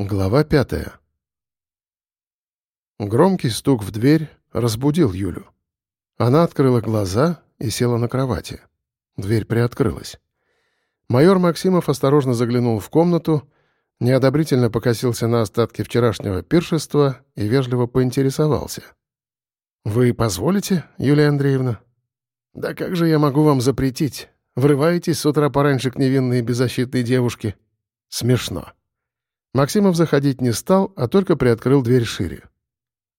Глава пятая. Громкий стук в дверь разбудил Юлю. Она открыла глаза и села на кровати. Дверь приоткрылась. Майор Максимов осторожно заглянул в комнату, неодобрительно покосился на остатки вчерашнего пиршества и вежливо поинтересовался. «Вы позволите, Юлия Андреевна?» «Да как же я могу вам запретить? Врываетесь с утра пораньше к невинной и беззащитной девушке?» «Смешно». Максимов заходить не стал, а только приоткрыл дверь шире.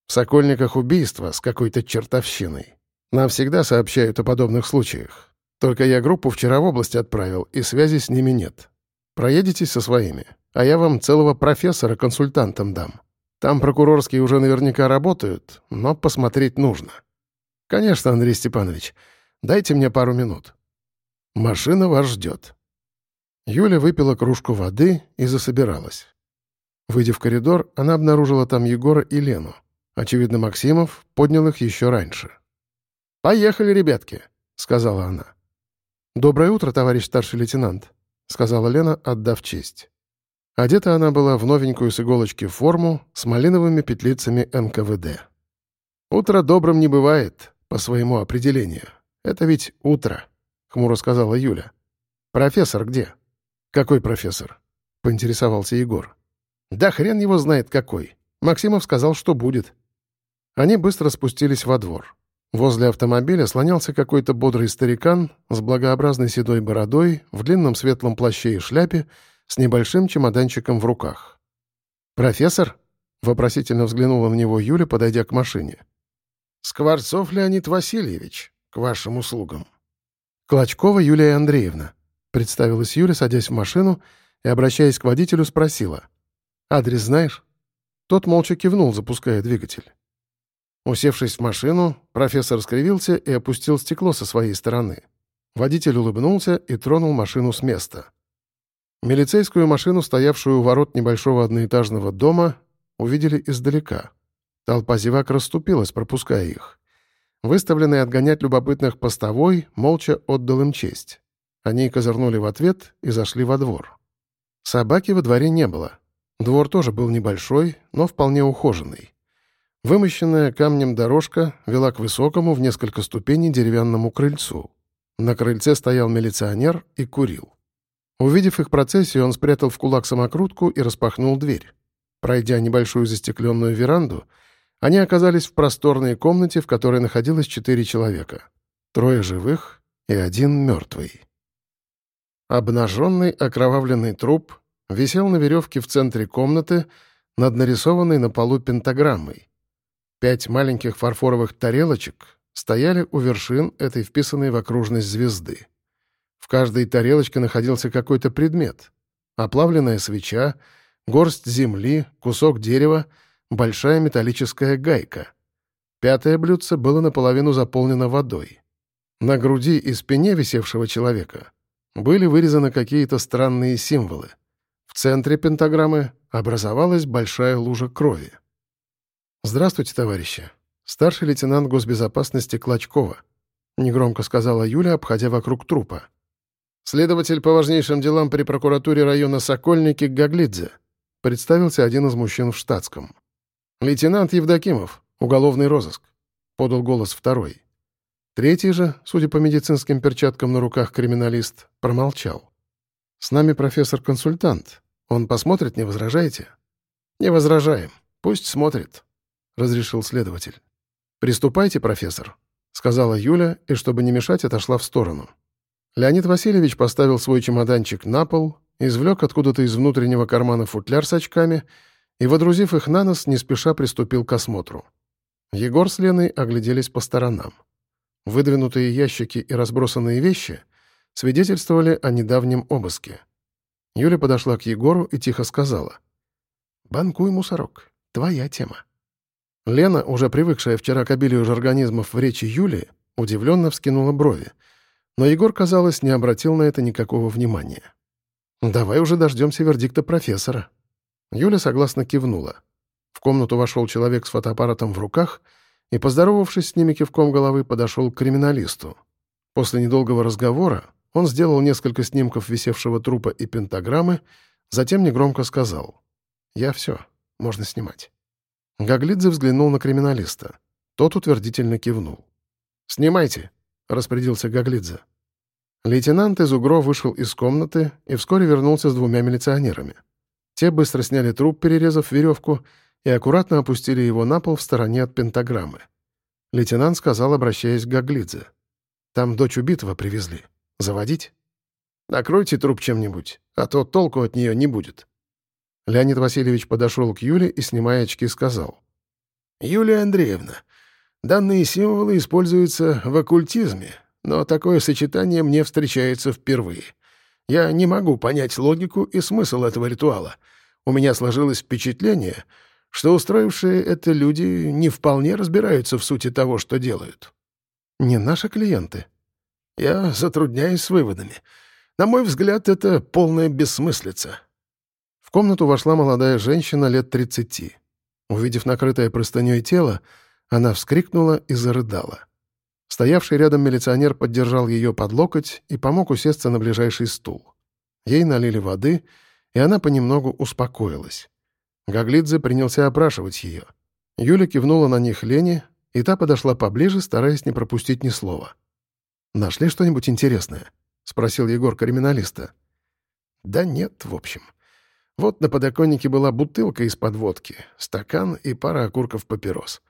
В Сокольниках убийство с какой-то чертовщиной. Нам всегда сообщают о подобных случаях. Только я группу вчера в область отправил, и связи с ними нет. Проедетесь со своими, а я вам целого профессора консультантом дам. Там прокурорские уже наверняка работают, но посмотреть нужно. Конечно, Андрей Степанович, дайте мне пару минут. Машина вас ждет. Юля выпила кружку воды и засобиралась. Выйдя в коридор, она обнаружила там Егора и Лену. Очевидно, Максимов поднял их еще раньше. «Поехали, ребятки», — сказала она. «Доброе утро, товарищ старший лейтенант», — сказала Лена, отдав честь. Одета она была в новенькую с иголочки форму с малиновыми петлицами НКВД. «Утро добрым не бывает, по своему определению. Это ведь утро», — хмуро сказала Юля. «Профессор где?» «Какой профессор?» — поинтересовался Егор. Да хрен его знает какой. Максимов сказал, что будет. Они быстро спустились во двор. Возле автомобиля слонялся какой-то бодрый старикан с благообразной седой бородой, в длинном светлом плаще и шляпе, с небольшим чемоданчиком в руках. «Профессор?» — вопросительно взглянула на него Юля, подойдя к машине. «Скворцов Леонид Васильевич, к вашим услугам». «Клочкова Юлия Андреевна», — представилась Юля, садясь в машину и, обращаясь к водителю, спросила — «Адрес знаешь?» Тот молча кивнул, запуская двигатель. Усевшись в машину, профессор скривился и опустил стекло со своей стороны. Водитель улыбнулся и тронул машину с места. Милицейскую машину, стоявшую у ворот небольшого одноэтажного дома, увидели издалека. Толпа зевак расступилась, пропуская их. Выставленный отгонять любопытных постовой молча отдал им честь. Они козырнули в ответ и зашли во двор. Собаки во дворе не было. Двор тоже был небольшой, но вполне ухоженный. Вымощенная камнем дорожка вела к высокому в несколько ступеней деревянному крыльцу. На крыльце стоял милиционер и курил. Увидев их процессию, он спрятал в кулак самокрутку и распахнул дверь. Пройдя небольшую застекленную веранду, они оказались в просторной комнате, в которой находилось четыре человека. Трое живых и один мертвый. Обнаженный окровавленный труп висел на веревке в центре комнаты над нарисованной на полу пентаграммой. Пять маленьких фарфоровых тарелочек стояли у вершин этой вписанной в окружность звезды. В каждой тарелочке находился какой-то предмет. Оплавленная свеча, горсть земли, кусок дерева, большая металлическая гайка. Пятое блюдце было наполовину заполнено водой. На груди и спине висевшего человека были вырезаны какие-то странные символы. В центре пентаграммы образовалась большая лужа крови. «Здравствуйте, товарищи. Старший лейтенант госбезопасности Клочкова», — негромко сказала Юля, обходя вокруг трупа. «Следователь по важнейшим делам при прокуратуре района Сокольники Гаглидзе», — представился один из мужчин в штатском. «Лейтенант Евдокимов, уголовный розыск», — подал голос второй. Третий же, судя по медицинским перчаткам на руках криминалист, промолчал. «С нами профессор-консультант. Он посмотрит, не возражаете?» «Не возражаем. Пусть смотрит», — разрешил следователь. «Приступайте, профессор», — сказала Юля, и, чтобы не мешать, отошла в сторону. Леонид Васильевич поставил свой чемоданчик на пол, извлек откуда-то из внутреннего кармана футляр с очками и, водрузив их на нос, не спеша приступил к осмотру. Егор с Леной огляделись по сторонам. Выдвинутые ящики и разбросанные вещи свидетельствовали о недавнем обыске. Юля подошла к Егору и тихо сказала. «Банкуй, мусорок, твоя тема». Лена, уже привыкшая вчера к обилию организмов в речи Юли, удивленно вскинула брови. Но Егор, казалось, не обратил на это никакого внимания. «Давай уже дождемся вердикта профессора». Юля согласно кивнула. В комнату вошел человек с фотоаппаратом в руках и, поздоровавшись с ними кивком головы, подошел к криминалисту. После недолгого разговора он сделал несколько снимков висевшего трупа и пентаграммы, затем негромко сказал. Я все. Можно снимать». Гаглидзе взглянул на криминалиста. Тот утвердительно кивнул. «Снимайте», — распорядился Гаглидзе. Лейтенант из УГРО вышел из комнаты и вскоре вернулся с двумя милиционерами. Те быстро сняли труп, перерезав веревку, и аккуратно опустили его на пол в стороне от пентаграммы. Лейтенант сказал, обращаясь к Гаглидзе. «Там дочь убитого привезли. Заводить?» «Накройте труп чем-нибудь, а то толку от нее не будет». Леонид Васильевич подошел к Юле и, снимая очки, сказал. «Юлия Андреевна, данные символы используются в оккультизме, но такое сочетание мне встречается впервые. Я не могу понять логику и смысл этого ритуала. У меня сложилось впечатление, что устроившие это люди не вполне разбираются в сути того, что делают. Не наши клиенты. Я затрудняюсь с выводами. На мой взгляд, это полная бессмыслица. В комнату вошла молодая женщина лет тридцати. Увидев накрытое простыней тело, она вскрикнула и зарыдала. Стоявший рядом милиционер поддержал ее под локоть и помог усесться на ближайший стул. Ей налили воды, и она понемногу успокоилась. Гаглидзе принялся опрашивать ее. Юля кивнула на них Лене, и та подошла поближе, стараясь не пропустить ни слова. «Нашли что-нибудь интересное?» — спросил Егор криминалиста. «Да нет, в общем. Вот на подоконнике была бутылка из-под водки, стакан и пара окурков папирос.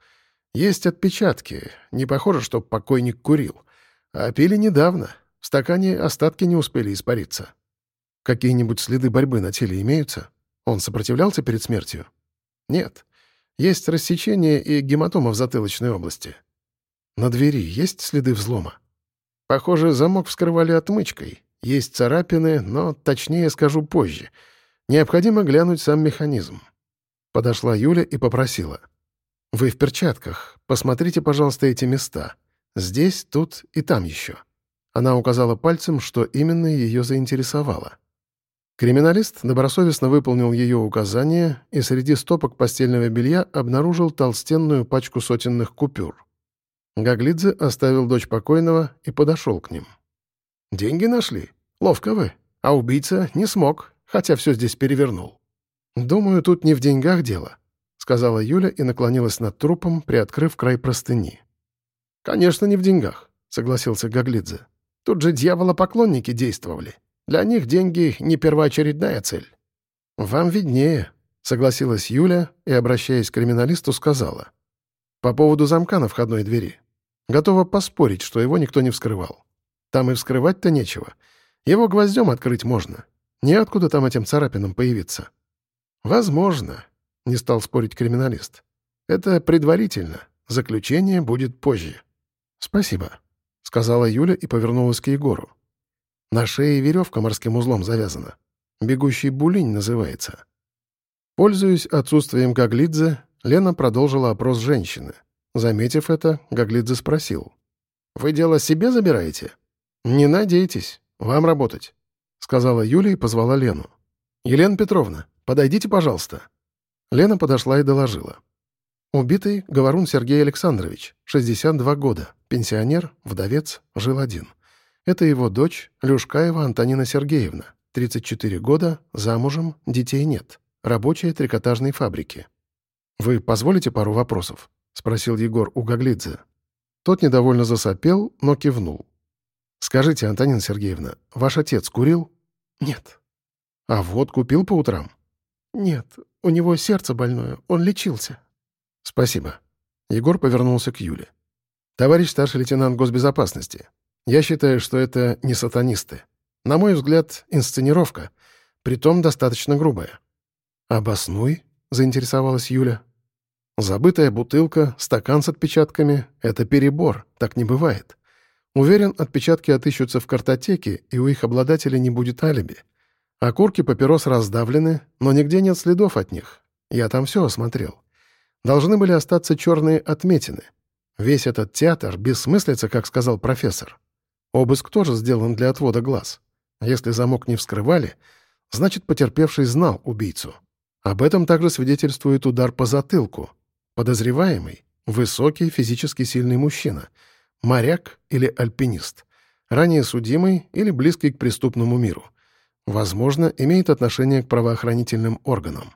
Есть отпечатки. Не похоже, что покойник курил. А пили недавно. В стакане остатки не успели испариться. Какие-нибудь следы борьбы на теле имеются?» Он сопротивлялся перед смертью? Нет. Есть рассечение и гематома в затылочной области. На двери есть следы взлома? Похоже, замок вскрывали отмычкой. Есть царапины, но точнее скажу позже. Необходимо глянуть сам механизм. Подошла Юля и попросила. «Вы в перчатках. Посмотрите, пожалуйста, эти места. Здесь, тут и там еще». Она указала пальцем, что именно ее заинтересовало. Криминалист добросовестно выполнил ее указания и среди стопок постельного белья обнаружил толстенную пачку сотенных купюр. Гаглидзе оставил дочь покойного и подошел к ним. «Деньги нашли? Ловко вы. А убийца не смог, хотя все здесь перевернул». «Думаю, тут не в деньгах дело», — сказала Юля и наклонилась над трупом, приоткрыв край простыни. «Конечно, не в деньгах», — согласился Гаглидзе. «Тут же дьяволопоклонники действовали. Для них деньги — не первоочередная цель». «Вам виднее», — согласилась Юля и, обращаясь к криминалисту, сказала. «По поводу замка на входной двери. Готова поспорить, что его никто не вскрывал. Там и вскрывать-то нечего. Его гвоздем открыть можно. Неоткуда там этим царапинам появиться». «Возможно», — не стал спорить криминалист. «Это предварительно. Заключение будет позже». «Спасибо», — сказала Юля и повернулась к Егору. На шее веревка морским узлом завязана. Бегущий булинь называется. Пользуясь отсутствием Гаглидзе, Лена продолжила опрос женщины. Заметив это, Гаглидзе спросил. «Вы дело себе забираете?» «Не надейтесь. Вам работать», — сказала Юля и позвала Лену. «Елена Петровна, подойдите, пожалуйста». Лена подошла и доложила. Убитый — Говорун Сергей Александрович, 62 года, пенсионер, вдовец, жил один. Это его дочь, Люшкаева Антонина Сергеевна, 34 года, замужем, детей нет, рабочая трикотажной фабрики. «Вы позволите пару вопросов?» — спросил Егор у Гаглидзе. Тот недовольно засопел, но кивнул. «Скажите, Антонина Сергеевна, ваш отец курил?» «Нет». «А вот купил по утрам?» «Нет, у него сердце больное, он лечился». «Спасибо». Егор повернулся к Юле. «Товарищ старший лейтенант госбезопасности, я считаю, что это не сатанисты. На мой взгляд, инсценировка, притом достаточно грубая. «Обоснуй», — заинтересовалась Юля. «Забытая бутылка, стакан с отпечатками — это перебор, так не бывает. Уверен, отпечатки отыщутся в картотеке, и у их обладателей не будет алиби. Окурки папирос раздавлены, но нигде нет следов от них. Я там все осмотрел. Должны были остаться черные отметины. Весь этот театр бессмыслица, как сказал профессор. Обыск тоже сделан для отвода глаз. Если замок не вскрывали, значит, потерпевший знал убийцу. Об этом также свидетельствует удар по затылку. Подозреваемый — высокий, физически сильный мужчина, моряк или альпинист, ранее судимый или близкий к преступному миру. Возможно, имеет отношение к правоохранительным органам.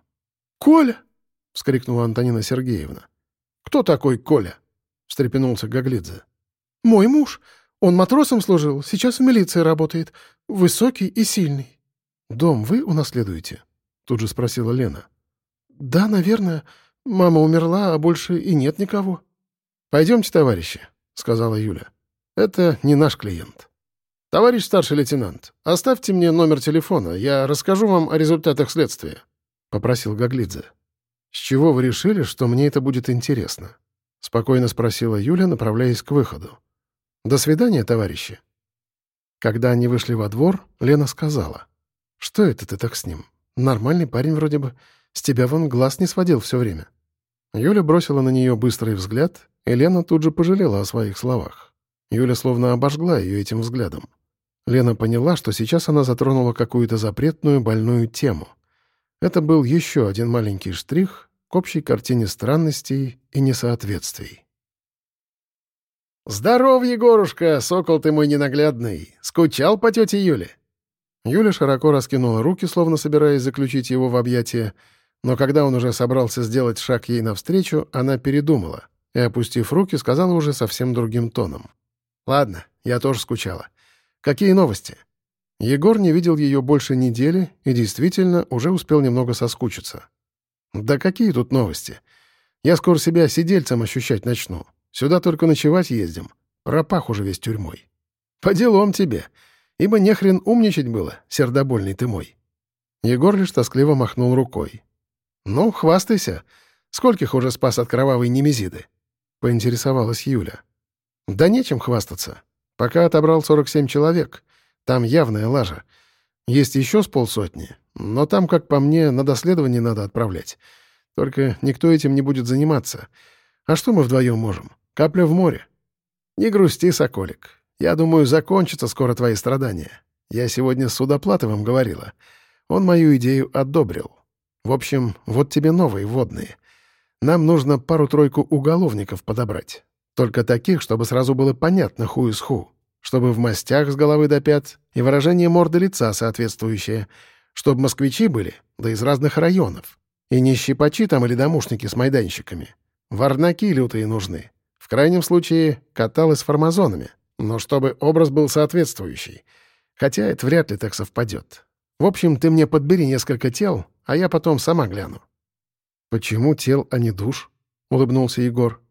«Коля!» — вскрикнула Антонина Сергеевна. «Кто такой Коля?» — встрепенулся Гаглидзе. «Мой муж. Он матросом служил, сейчас в милиции работает. Высокий и сильный». «Дом вы унаследуете?» — тут же спросила Лена. «Да, наверное. Мама умерла, а больше и нет никого». «Пойдемте, товарищи», — сказала Юля. «Это не наш клиент». «Товарищ старший лейтенант, оставьте мне номер телефона, я расскажу вам о результатах следствия», — попросил Гаглидзе. «С чего вы решили, что мне это будет интересно?» — спокойно спросила Юля, направляясь к выходу. «До свидания, товарищи». Когда они вышли во двор, Лена сказала. «Что это ты так с ним? Нормальный парень вроде бы. С тебя вон глаз не сводил все время». Юля бросила на нее быстрый взгляд, и Лена тут же пожалела о своих словах. Юля словно обожгла ее этим взглядом. Лена поняла, что сейчас она затронула какую-то запретную больную тему. Это был еще один маленький штрих к общей картине странностей и несоответствий. «Здоров, Егорушка, сокол ты мой ненаглядный! Скучал по тете Юле?» Юля широко раскинула руки, словно собираясь заключить его в объятия, но когда он уже собрался сделать шаг ей навстречу, она передумала и, опустив руки, сказала уже совсем другим тоном. «Ладно, я тоже скучала. Какие новости?» Егор не видел ее больше недели и действительно уже успел немного соскучиться. «Да какие тут новости? Я скоро себя сидельцем ощущать начну. Сюда только ночевать ездим. Пропах уже весь тюрьмой. По делам тебе, ибо нехрен умничать было, сердобольный ты мой». Егор лишь тоскливо махнул рукой. «Ну, хвастайся. Скольких уже спас от кровавой немезиды?» — поинтересовалась Юля. «Да нечем хвастаться. Пока отобрал 47 человек. Там явная лажа. Есть еще с полсотни, но там, как по мне, на доследование надо отправлять. Только никто этим не будет заниматься. А что мы вдвоем можем? Капля в море. Не грусти, Соколик. Я думаю, закончатся скоро твои страдания. Я сегодня с Судоплатовым говорила. Он мою идею одобрил. В общем, вот тебе новые водные. Нам нужно пару-тройку уголовников подобрать. Только таких, чтобы сразу было понятно ху из ху. Чтобы в мастях с головы до пят и выражение морды лица соответствующее. Чтобы москвичи были, да из разных районов. И не щипачи там или домушники с майданщиками. Варнаки лютые нужны. В крайнем случае, каталы с формазонами. Но чтобы образ был соответствующий. Хотя это вряд ли так совпадет. В общем, ты мне подбери несколько тел, а я потом сама гляну». «Почему тел, а не душ?» — улыбнулся Егор.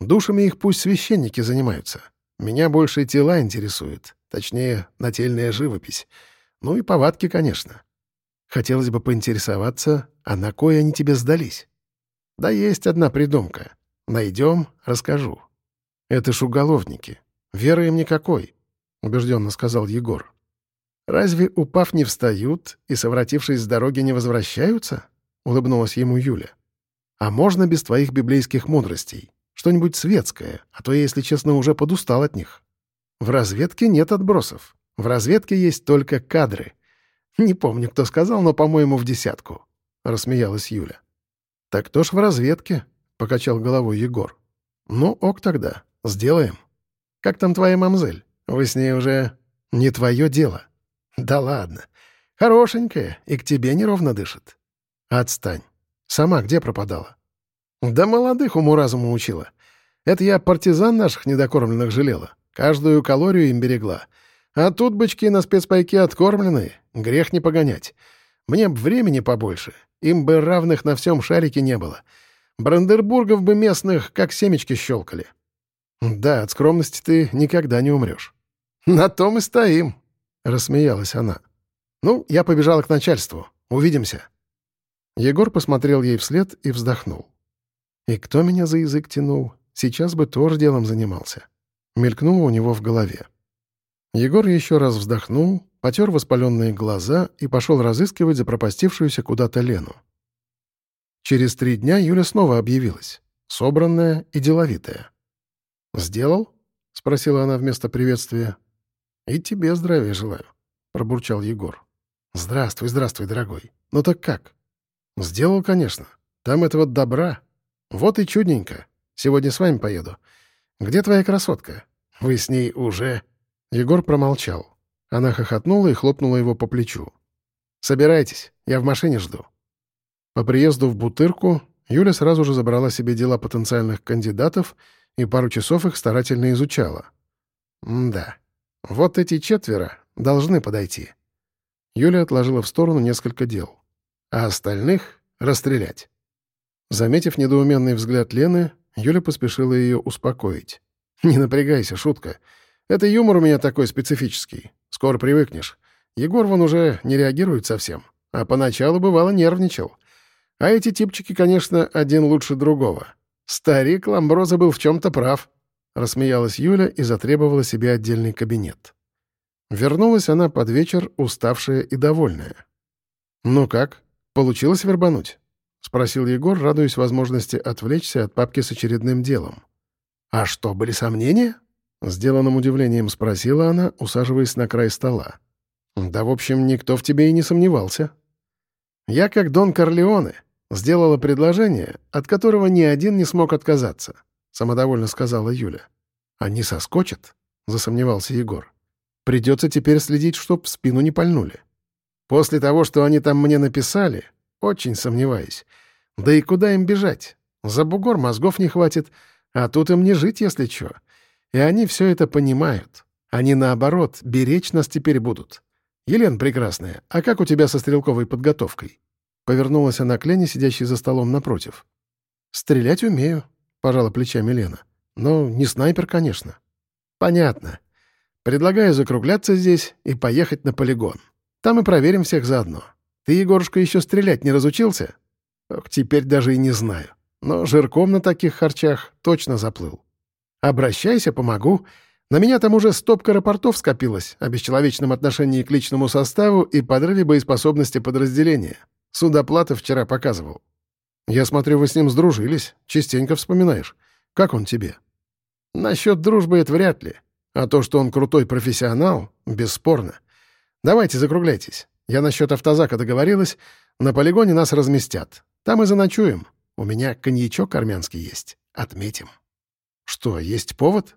«Душами их пусть священники занимаются. Меня больше тела интересуют, точнее, нательная живопись. Ну и повадки, конечно. Хотелось бы поинтересоваться, а на кой они тебе сдались? Да есть одна придумка. Найдем, расскажу. Это ж уголовники. Веры им никакой», — убежденно сказал Егор. «Разве, упав, не встают и, совратившись с дороги, не возвращаются?» — улыбнулась ему Юля. «А можно без твоих библейских мудростей? Что-нибудь светское, а то я, если честно, уже подустал от них. В разведке нет отбросов. В разведке есть только кадры. Не помню, кто сказал, но, по-моему, в десятку», — рассмеялась Юля. «Так кто ж в разведке?» — покачал головой Егор. «Ну, ок тогда. Сделаем. Как там твоя мамзель? Вы с ней уже... Не твое дело». «Да ладно. Хорошенькая, и к тебе неровно дышит». «Отстань. Сама где пропадала?» «Да молодых уму-разуму учила. Это я партизан наших недокормленных жалела. Каждую калорию им берегла. А тут бычки на спецпайке откормленные. Грех не погонять. Мне б времени побольше. Им бы равных на всем шарике не было. Брандербургов бы местных как семечки щелкали. Да, от скромности ты никогда не умрешь. На том и стоим. Рассмеялась она. «Ну, я побежала к начальству. Увидимся». Егор посмотрел ей вслед и вздохнул. «И кто меня за язык тянул? Сейчас бы тоже делом занимался». Мелькнуло у него в голове. Егор еще раз вздохнул, потер воспаленные глаза и пошел разыскивать запропастившуюся куда-то Лену. Через три дня Юля снова объявилась, собранная и деловитая. «Сделал?» — спросила она вместо приветствия. «И тебе здравия желаю», — пробурчал Егор. «Здравствуй, здравствуй, дорогой. Ну так как?» «Сделал, конечно. Там этого добра. Вот и чудненько. Сегодня с вами поеду. Где твоя красотка? Вы с ней уже...» Егор промолчал. Она хохотнула и хлопнула его по плечу. «Собирайтесь, я в машине жду». По приезду в Бутырку Юля сразу же забрала себе дела потенциальных кандидатов и пару часов их старательно изучала. М да, вот эти четверо должны подойти. Юля отложила в сторону несколько дел. А остальных — расстрелять. Заметив недоуменный взгляд Лены, Юля поспешила ее успокоить. «Не напрягайся, шутка. Это юмор у меня такой специфический. Скоро привыкнешь. Егор вон уже не реагирует совсем. А поначалу, бывало, нервничал. А эти типчики, конечно, один лучше другого. Старик Ламброза был в чем-то прав. Рассмеялась Юля и затребовала себе отдельный кабинет. Вернулась она под вечер, уставшая и довольная. «Ну как, получилось вербануть?» — спросил Егор, радуясь возможности отвлечься от папки с очередным делом. «А что, были сомнения?» — сделанным удивлением спросила она, усаживаясь на край стола. «Да, в общем, никто в тебе и не сомневался. Я, как Дон Корлеоне, Сделала предложение, от которого ни один не смог отказаться, самодовольно сказала Юля. Они соскочат? засомневался Егор. Придется теперь следить, чтоб в спину не пальнули. После того, что они там мне написали, очень сомневаюсь. Да и куда им бежать? За бугор мозгов не хватит, а тут им не жить, если чё. И они все это понимают. Они, наоборот, беречь нас теперь будут. Елена Прекрасная, а как у тебя со стрелковой подготовкой? Повернулась она к Лене, сидящей за столом напротив. «Стрелять умею», — пожала плечами Лена. «Но не снайпер, конечно». «Понятно. Предлагаю закругляться здесь и поехать на полигон. Там и проверим всех заодно. Ты, Егорушка, еще стрелять не разучился?» Ох, «Теперь даже и не знаю. Но жирком на таких харчах точно заплыл. Обращайся, помогу. На меня там уже стопка рапортов скопилась о бесчеловечном отношении к личному составу и подрыве боеспособности подразделения. Судоплата вчера показывал. Я смотрю, вы с ним сдружились, частенько вспоминаешь. Как он тебе? Насчет дружбы это вряд ли. А то, что он крутой профессионал, бесспорно. Давайте закругляйтесь. Я насчет автозака договорилась. На полигоне нас разместят. Там и заночуем. У меня коньячок армянский есть. Отметим. Что, есть повод?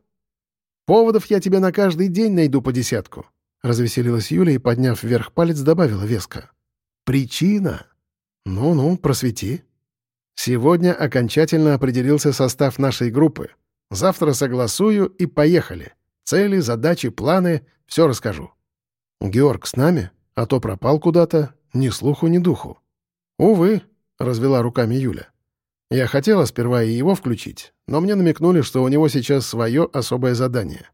Поводов я тебе на каждый день найду по десятку. Развеселилась Юля и, подняв вверх палец, добавила веско. Причина? Ну-ну, просвети. Сегодня окончательно определился состав нашей группы. Завтра согласую и поехали. Цели, задачи, планы — все расскажу. Георг с нами, а то пропал куда-то, ни слуху, ни духу. Увы, — развела руками Юля. Я хотела сперва и его включить, но мне намекнули, что у него сейчас свое особое задание.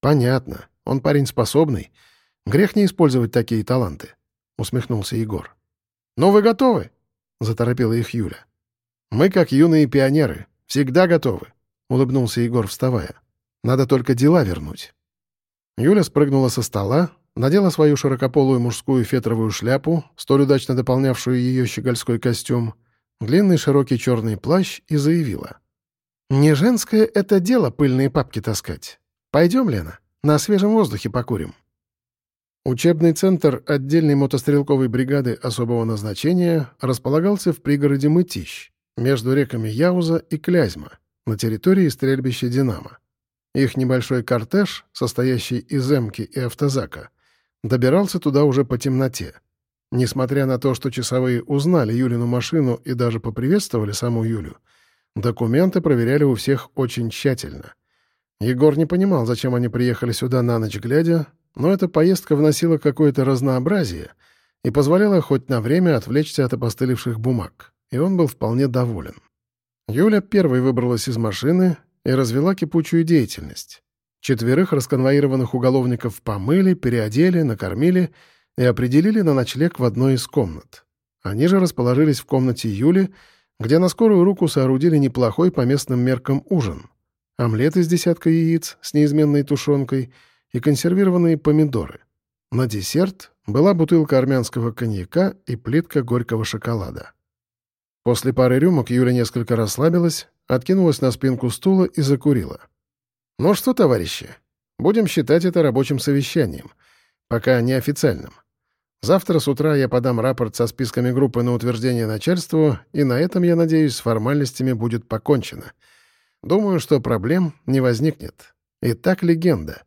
Понятно, он парень способный. Грех не использовать такие таланты. — усмехнулся Егор. «Ну вы готовы?» — заторопила их Юля. «Мы, как юные пионеры, всегда готовы», — улыбнулся Егор, вставая. «Надо только дела вернуть». Юля спрыгнула со стола, надела свою широкополую мужскую фетровую шляпу, столь удачно дополнявшую ее щегольской костюм, длинный широкий черный плащ и заявила. «Не женское это дело пыльные папки таскать. Пойдем, Лена, на свежем воздухе покурим». Учебный центр отдельной мотострелковой бригады особого назначения располагался в пригороде Мытищ, между реками Яуза и Клязьма, на территории стрельбища «Динамо». Их небольшой кортеж, состоящий из эмки и автозака, добирался туда уже по темноте. Несмотря на то, что часовые узнали Юлину машину и даже поприветствовали саму Юлю, документы проверяли у всех очень тщательно. Егор не понимал, зачем они приехали сюда на ночь глядя, но эта поездка вносила какое-то разнообразие и позволяла хоть на время отвлечься от опостылевших бумаг, и он был вполне доволен. Юля первой выбралась из машины и развела кипучую деятельность. Четверых расконвоированных уголовников помыли, переодели, накормили и определили на ночлег в одной из комнат. Они же расположились в комнате Юли, где на скорую руку соорудили неплохой по местным меркам ужин. Омлет из десятка яиц с неизменной тушенкой — и консервированные помидоры. На десерт была бутылка армянского коньяка и плитка горького шоколада. После пары рюмок Юля несколько расслабилась, откинулась на спинку стула и закурила. «Ну что, товарищи, будем считать это рабочим совещанием, пока неофициальным. Завтра с утра я подам рапорт со списками группы на утверждение начальству, и на этом, я надеюсь, с формальностями будет покончено. Думаю, что проблем не возникнет. Итак, легенда.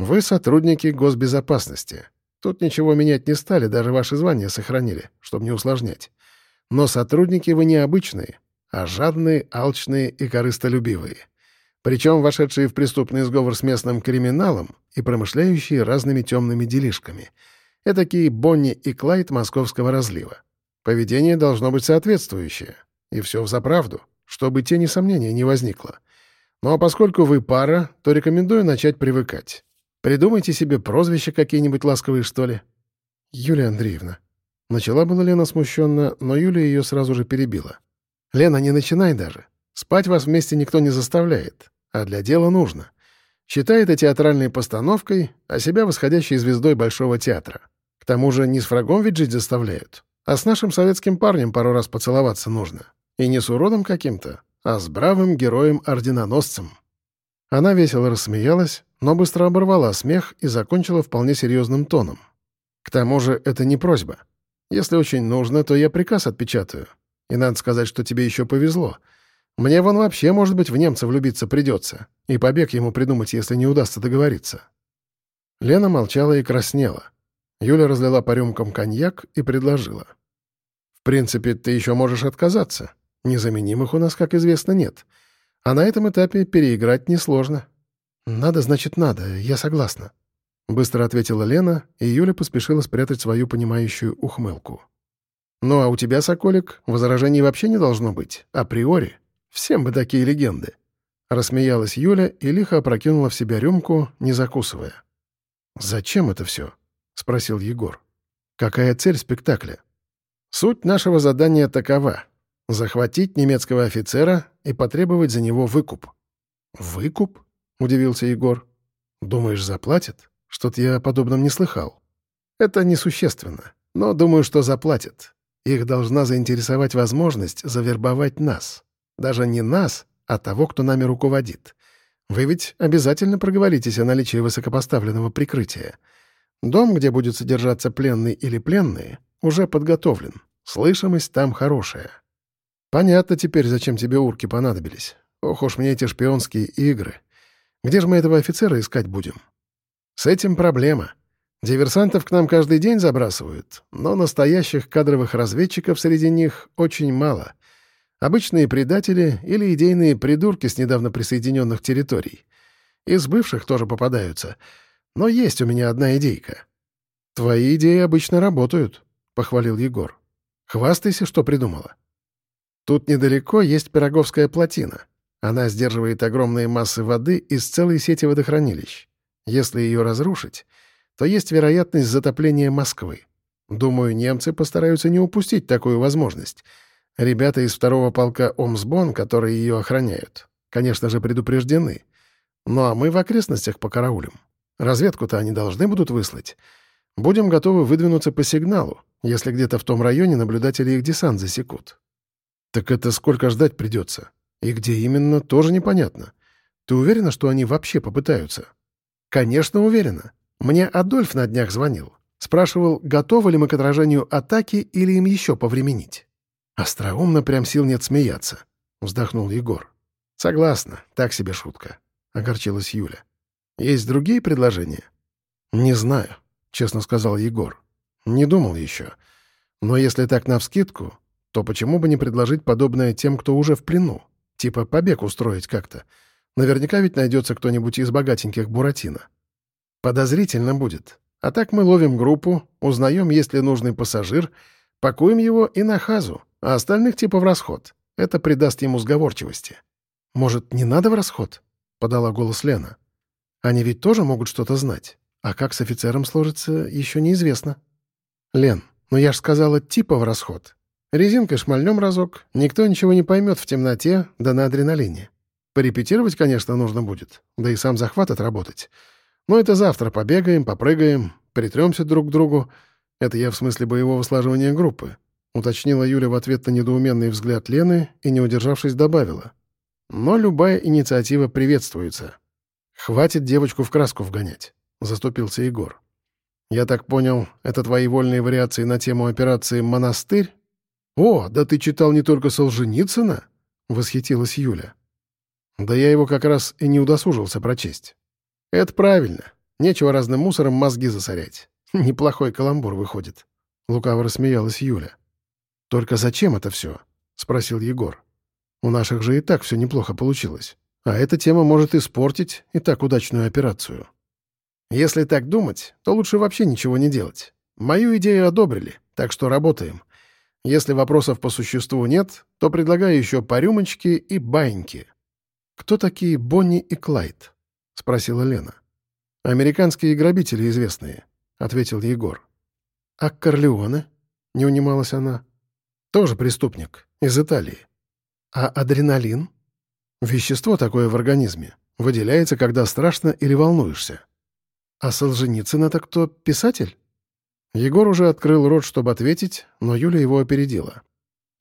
Вы сотрудники госбезопасности. Тут ничего менять не стали, даже ваши звания сохранили, чтобы не усложнять. Но сотрудники вы не обычные, а жадные, алчные и корыстолюбивые. Причем вошедшие в преступный сговор с местным криминалом и промышляющие разными темными делишками. Этакие Бонни и Клайд московского разлива. Поведение должно быть соответствующее. И все в заправду, чтобы тени сомнения не возникло. Ну а поскольку вы пара, то рекомендую начать привыкать. Придумайте себе прозвища какие-нибудь ласковые, что ли. Юлия Андреевна. Начала была Лена смущенно, но Юлия ее сразу же перебила. «Лена, не начинай даже. Спать вас вместе никто не заставляет, а для дела нужно. Считай это театральной постановкой, а себя восходящей звездой Большого театра. К тому же не с врагом ведь жить заставляют. А с нашим советским парнем пару раз поцеловаться нужно. И не с уродом каким-то, а с бравым героем-орденоносцем». Она весело рассмеялась, но быстро оборвала смех и закончила вполне серьезным тоном. «К тому же это не просьба. Если очень нужно, то я приказ отпечатаю. И надо сказать, что тебе еще повезло. Мне вон вообще, может быть, в немца влюбиться придется. И побег ему придумать, если не удастся договориться». Лена молчала и краснела. Юля разлила по рюмкам коньяк и предложила. «В принципе, ты еще можешь отказаться. Незаменимых у нас, как известно, нет. А на этом этапе переиграть несложно». «Надо, значит, надо. Я согласна», — быстро ответила Лена, и Юля поспешила спрятать свою понимающую ухмылку. «Ну а у тебя, Соколик, возражений вообще не должно быть, априори. Всем бы такие легенды». Рассмеялась Юля и лихо опрокинула в себя рюмку, не закусывая. «Зачем это все?» — спросил Егор. «Какая цель спектакля?» «Суть нашего задания такова — захватить немецкого офицера и потребовать за него выкуп». «Выкуп?» — удивился Егор. «Думаешь, заплатят? Что-то я о подобном не слыхал». «Это несущественно, но думаю, что заплатят. Их должна заинтересовать возможность завербовать нас. Даже не нас, а того, кто нами руководит. Вы ведь обязательно проговоритесь о наличии высокопоставленного прикрытия. Дом, где будет содержаться пленный или пленные, уже подготовлен. Слышимость там хорошая. Понятно теперь, зачем тебе урки понадобились. Ох уж мне эти шпионские игры. Где же мы этого офицера искать будем? С этим проблема. Диверсантов к нам каждый день забрасывают, но настоящих кадровых разведчиков среди них очень мало. Обычные предатели или идейные придурки с недавно присоединенных территорий. Из бывших тоже попадаются — но есть у меня одна идейка». «Твои идеи обычно работают», — похвалил Егор. «Хвастайся, что придумала». «Тут недалеко есть Пироговская плотина. Она сдерживает огромные массы воды из целой сети водохранилищ. Если ее разрушить, то есть вероятность затопления Москвы. Думаю, немцы постараются не упустить такую возможность. Ребята из второго полка Омсбон, которые ее охраняют, конечно же, предупреждены. Ну а мы в окрестностях покараулим. Разведку-то они должны будут выслать. Будем готовы выдвинуться по сигналу, если где-то в том районе наблюдатели их десант засекут. Так это сколько ждать придется? И где именно, тоже непонятно. Ты уверена, что они вообще попытаются? Конечно, уверена. Мне Адольф на днях звонил. Спрашивал, готовы ли мы к отражению атаки или им еще повременить. Остроумно прям сил нет смеяться. Вздохнул Егор. Согласна, так себе шутка. Огорчилась Юля. Есть другие предложения? Не знаю, честно сказал Егор. Не думал еще. Но если так навскидку, то почему бы не предложить подобное тем, кто уже в плену? Типа побег устроить как-то. Наверняка ведь найдется кто-нибудь из богатеньких Буратино. Подозрительно будет. А так мы ловим группу, узнаем, есть ли нужный пассажир, пакуем его и на хазу, а остальных типа в расход. Это придаст ему сговорчивости. «Может, не надо в расход?» — подала голос Лена. Они ведь тоже могут что-то знать. А как с офицером сложится, еще неизвестно. Лен, ну я ж сказала, типа в расход. Резинкой шмальнем разок, никто ничего не поймет в темноте, да на адреналине. Порепетировать, конечно, нужно будет, да и сам захват отработать. Но это завтра побегаем, попрыгаем, притремся друг к другу. Это я в смысле боевого слаживания группы. Уточнила Юля в ответ на недоуменный взгляд Лены и, не удержавшись, добавила. Но любая инициатива приветствуется. «Хватит девочку в краску вгонять», — заступился Егор. «Я так понял, это твои вольные вариации на тему операции «Монастырь»?» «О, да ты читал не только Солженицына?» — восхитилась Юля. «Да я его как раз и не удосужился прочесть». «Это правильно. Нечего разным мусором мозги засорять. Неплохой каламбур выходит». Лукаво рассмеялась Юля. «Только зачем это все?» — спросил Егор. «У наших же и так все неплохо получилось. А эта тема может испортить и так удачную операцию». «Если так думать, то лучше вообще ничего не делать. Мою идею одобрили, так что работаем. Если вопросов по существу нет, то предлагаю еще по рюмочке и баиньки». «Кто такие Бонни и Клайд?» — спросила Лена. «Американские грабители известные», — ответил Егор. «А Корлеоне?» — не унималась она. «Тоже преступник. Из Италии». «А адреналин?» «Вещество такое в организме. Выделяется, когда страшно или волнуешься». «А Солженицын — это кто, писатель?» Егор уже открыл рот, чтобы ответить, но Юля его опередила.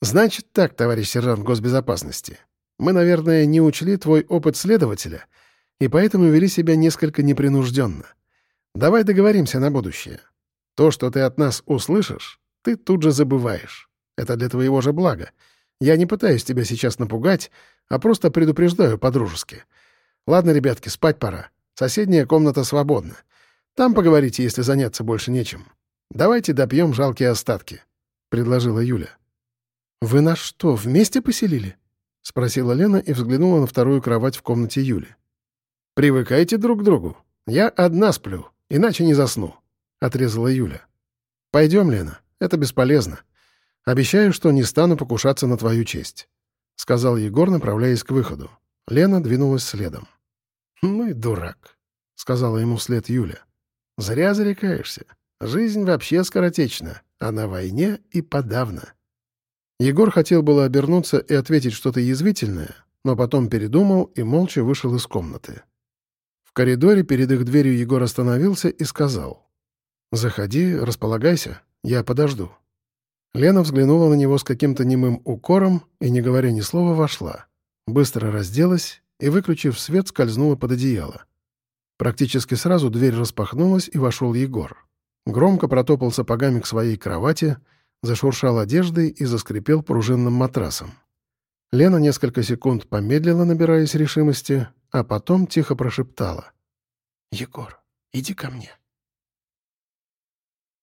«Значит так, товарищ сержант госбезопасности. Мы, наверное, не учли твой опыт следователя, и поэтому вели себя несколько непринужденно. Давай договоримся на будущее. То, что ты от нас услышишь, ты тут же забываешь. Это для твоего же блага. Я не пытаюсь тебя сейчас напугать, а просто предупреждаю по-дружески. Ладно, ребятки, спать пора. Соседняя комната свободна. Там поговорите, если заняться больше нечем. Давайте допьем жалкие остатки», — предложила Юля. «Вы нас что, вместе поселили?» — спросила Лена и взглянула на вторую кровать в комнате Юли. «Привыкайте друг к другу. Я одна сплю, иначе не засну», — отрезала Юля. «Пойдем, Лена, это бесполезно. Обещаю, что не стану покушаться на твою честь», — сказал Егор, направляясь к выходу. Лена двинулась следом. «Ну и дурак», — сказала ему вслед Юля. «Зря зарекаешься. Жизнь вообще скоротечна, а на войне и подавно». Егор хотел было обернуться и ответить что-то язвительное, но потом передумал и молча вышел из комнаты. В коридоре перед их дверью Егор остановился и сказал. «Заходи, располагайся, я подожду». Лена взглянула на него с каким-то немым укором и, не говоря ни слова, вошла. Быстро разделась и, выключив свет, скользнула под одеяло. Практически сразу дверь распахнулась, и вошел Егор. Громко протопал сапогами к своей кровати, зашуршал одеждой и заскрипел пружинным матрасом. Лена несколько секунд помедлила, набираясь решимости, а потом тихо прошептала. «Егор, иди ко мне».